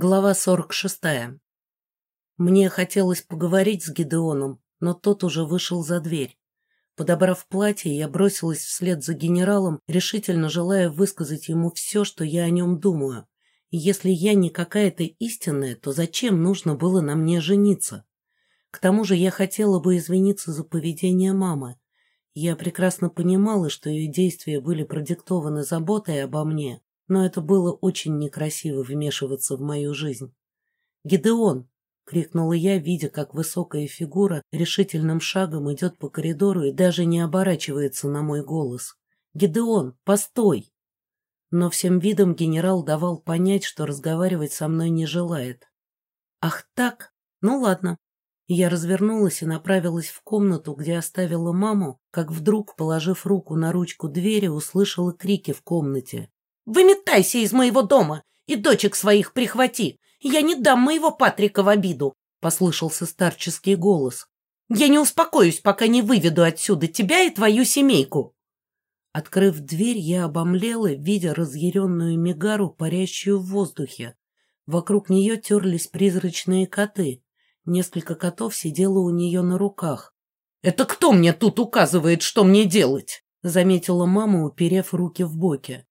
Глава 46. Мне хотелось поговорить с Гидеоном, но тот уже вышел за дверь. Подобрав платье, я бросилась вслед за генералом, решительно желая высказать ему все, что я о нем думаю. И если я не какая-то истинная, то зачем нужно было на мне жениться? К тому же я хотела бы извиниться за поведение мамы. Я прекрасно понимала, что ее действия были продиктованы заботой обо мне, но это было очень некрасиво вмешиваться в мою жизнь. «Гидеон!» — крикнула я, видя, как высокая фигура решительным шагом идет по коридору и даже не оборачивается на мой голос. «Гидеон, постой!» Но всем видом генерал давал понять, что разговаривать со мной не желает. «Ах так? Ну ладно». Я развернулась и направилась в комнату, где оставила маму, как вдруг, положив руку на ручку двери, услышала крики в комнате. Выметайся из моего дома и дочек своих прихвати. Я не дам моего Патрика в обиду, — послышался старческий голос. Я не успокоюсь, пока не выведу отсюда тебя и твою семейку. Открыв дверь, я обомлела, видя разъяренную Мегару, парящую в воздухе. Вокруг нее терлись призрачные коты. Несколько котов сидело у нее на руках. «Это кто мне тут указывает, что мне делать?» — заметила мама, уперев руки в боки.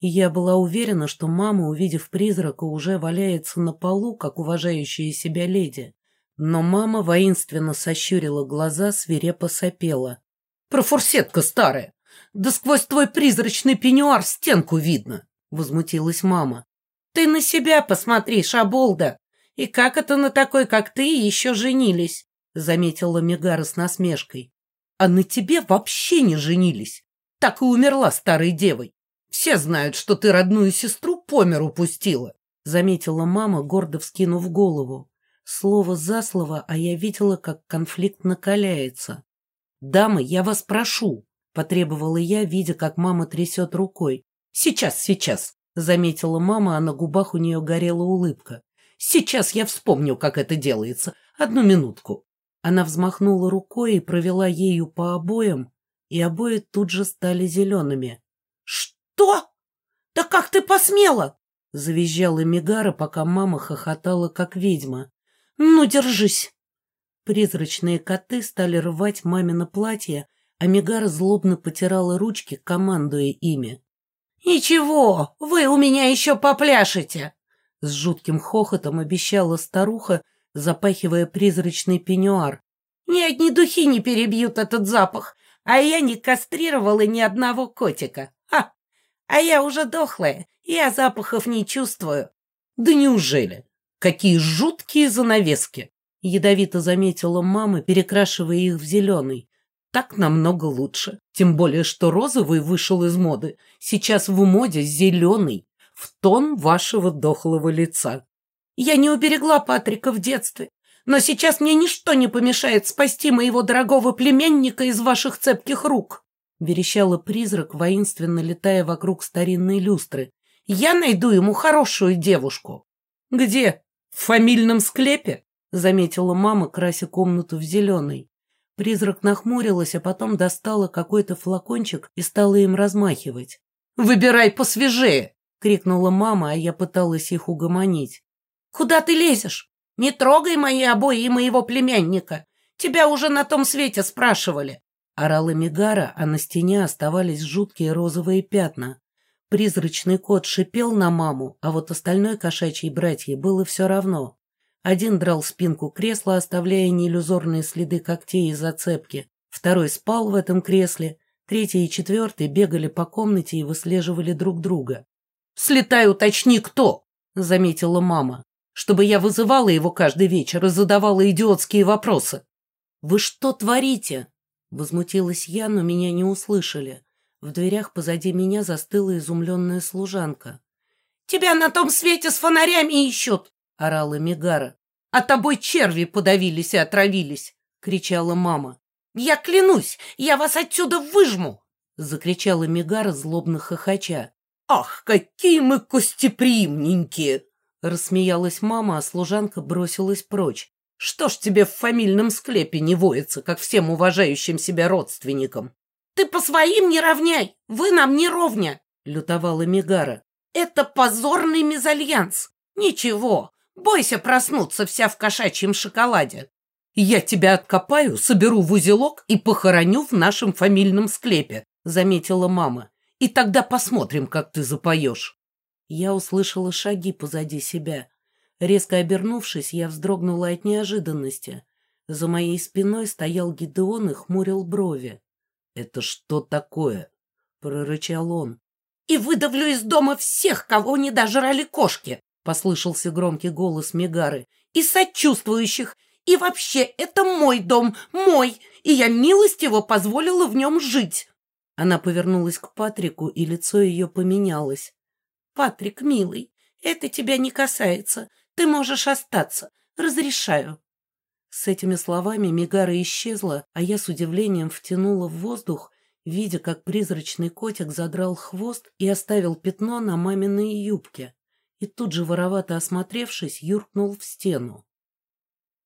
И я была уверена, что мама, увидев призрака, уже валяется на полу, как уважающая себя леди. Но мама воинственно сощурила глаза, свирепо сопела. «Профурсетка старая! Да сквозь твой призрачный пеньюар стенку видно!» — возмутилась мама. «Ты на себя посмотри, шаболда! И как это на такой, как ты, еще женились?» — заметила Мегара с насмешкой. «А на тебе вообще не женились! Так и умерла старой девой! Все знают, что ты родную сестру по миру пустила, заметила мама, гордо вскинув голову. Слово за слово, а я видела, как конфликт накаляется. «Дамы, я вас прошу», — потребовала я, видя, как мама трясет рукой. «Сейчас, сейчас», — заметила мама, а на губах у нее горела улыбка. «Сейчас я вспомню, как это делается. Одну минутку». Она взмахнула рукой и провела ею по обоям, и обои тут же стали зелеными. «Что?» «Что? Да как ты посмела?» Завизжала Мегара, пока мама хохотала, как ведьма. «Ну, держись!» Призрачные коты стали рвать мамино платье, а Мегара злобно потирала ручки, командуя ими. «Ничего, вы у меня еще попляшете!» С жутким хохотом обещала старуха, запахивая призрачный пеньюар. «Ни одни духи не перебьют этот запах, а я не кастрировала ни одного котика. А я уже дохлая, я запахов не чувствую. Да неужели? Какие жуткие занавески! Ядовито заметила мама, перекрашивая их в зеленый. Так намного лучше. Тем более, что розовый вышел из моды. Сейчас в моде зеленый, в тон вашего дохлого лица. Я не уберегла Патрика в детстве, но сейчас мне ничто не помешает спасти моего дорогого племянника из ваших цепких рук. — верещала призрак, воинственно летая вокруг старинной люстры. «Я найду ему хорошую девушку!» «Где? В фамильном склепе?» — заметила мама, крася комнату в зеленый. Призрак нахмурилась, а потом достала какой-то флакончик и стала им размахивать. «Выбирай посвежее!» — крикнула мама, а я пыталась их угомонить. «Куда ты лезешь? Не трогай мои обои и моего племянника! Тебя уже на том свете спрашивали!» Орала Мигара, а на стене оставались жуткие розовые пятна. Призрачный кот шипел на маму, а вот остальной кошачьей братье было все равно. Один драл спинку кресла, оставляя неиллюзорные следы когтей и зацепки. Второй спал в этом кресле. Третий и четвертый бегали по комнате и выслеживали друг друга. «Слетай, уточни, кто!» — заметила мама. «Чтобы я вызывала его каждый вечер и задавала идиотские вопросы». «Вы что творите?» Возмутилась я, но меня не услышали. В дверях позади меня застыла изумленная служанка. «Тебя на том свете с фонарями ищут!» — орала Мегара. «А тобой черви подавились и отравились!» — кричала мама. «Я клянусь, я вас отсюда выжму!» — закричала Мегара, злобно хохоча. «Ах, какие мы костеприимненькие!» — рассмеялась мама, а служанка бросилась прочь. Что ж тебе в фамильном склепе не воется, как всем уважающим себя родственникам? Ты по своим не равняй, вы нам не ровня, лютовала Мегара. Это позорный мезальянс. Ничего, бойся проснуться вся в кошачьем шоколаде. Я тебя откопаю, соберу в узелок и похороню в нашем фамильном склепе, заметила мама. И тогда посмотрим, как ты запоешь. Я услышала шаги позади себя. Резко обернувшись, я вздрогнула от неожиданности. За моей спиной стоял Гидеон и хмурил брови. «Это что такое?» — прорычал он. «И выдавлю из дома всех, кого не дожрали кошки!» — послышался громкий голос Мегары. «И сочувствующих! И вообще, это мой дом, мой, и я милостиво позволила в нем жить!» Она повернулась к Патрику, и лицо ее поменялось. «Патрик, милый, это тебя не касается. Ты можешь остаться. Разрешаю». С этими словами Мегара исчезла, а я с удивлением втянула в воздух, видя, как призрачный котик задрал хвост и оставил пятно на маминой юбке. И тут же, воровато осмотревшись, юркнул в стену.